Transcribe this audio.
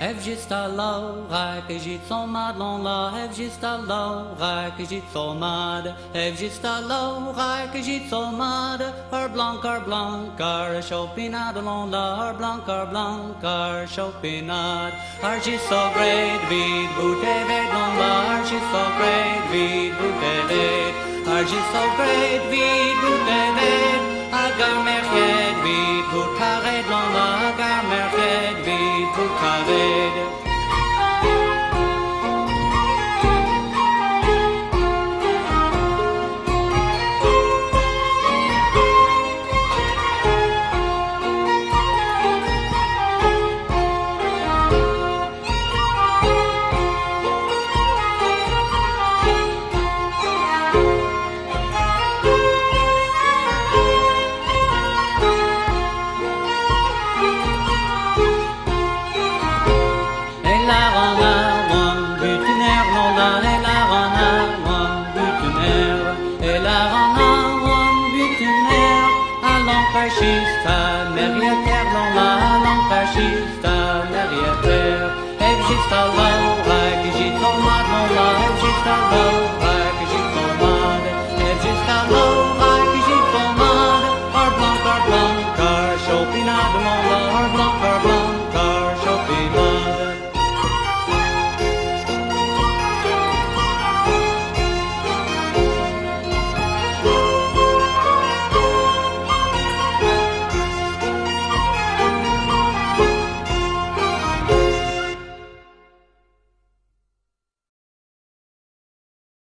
Ev just a laura e jit son mad l'on la. Ev just a laura e jit son mad. Ev just a laura e jit son mad. Ar blanc, ar blanc, ar chopinad l'on la. Ar blanc, ar blanc, ar chopinad. Ar just so great vid boute ved l'on la. Ar just so great vid boute ved Ar just so great vid boute fascista, merjeterno lalan fascista, merjeter, evžista laurak, žitomano la, evžista laurak, žitomad, evžista laurak, žitomad, ar blanc, ar blanc, ar chopinad, mon la, ar blanc, ar blanc.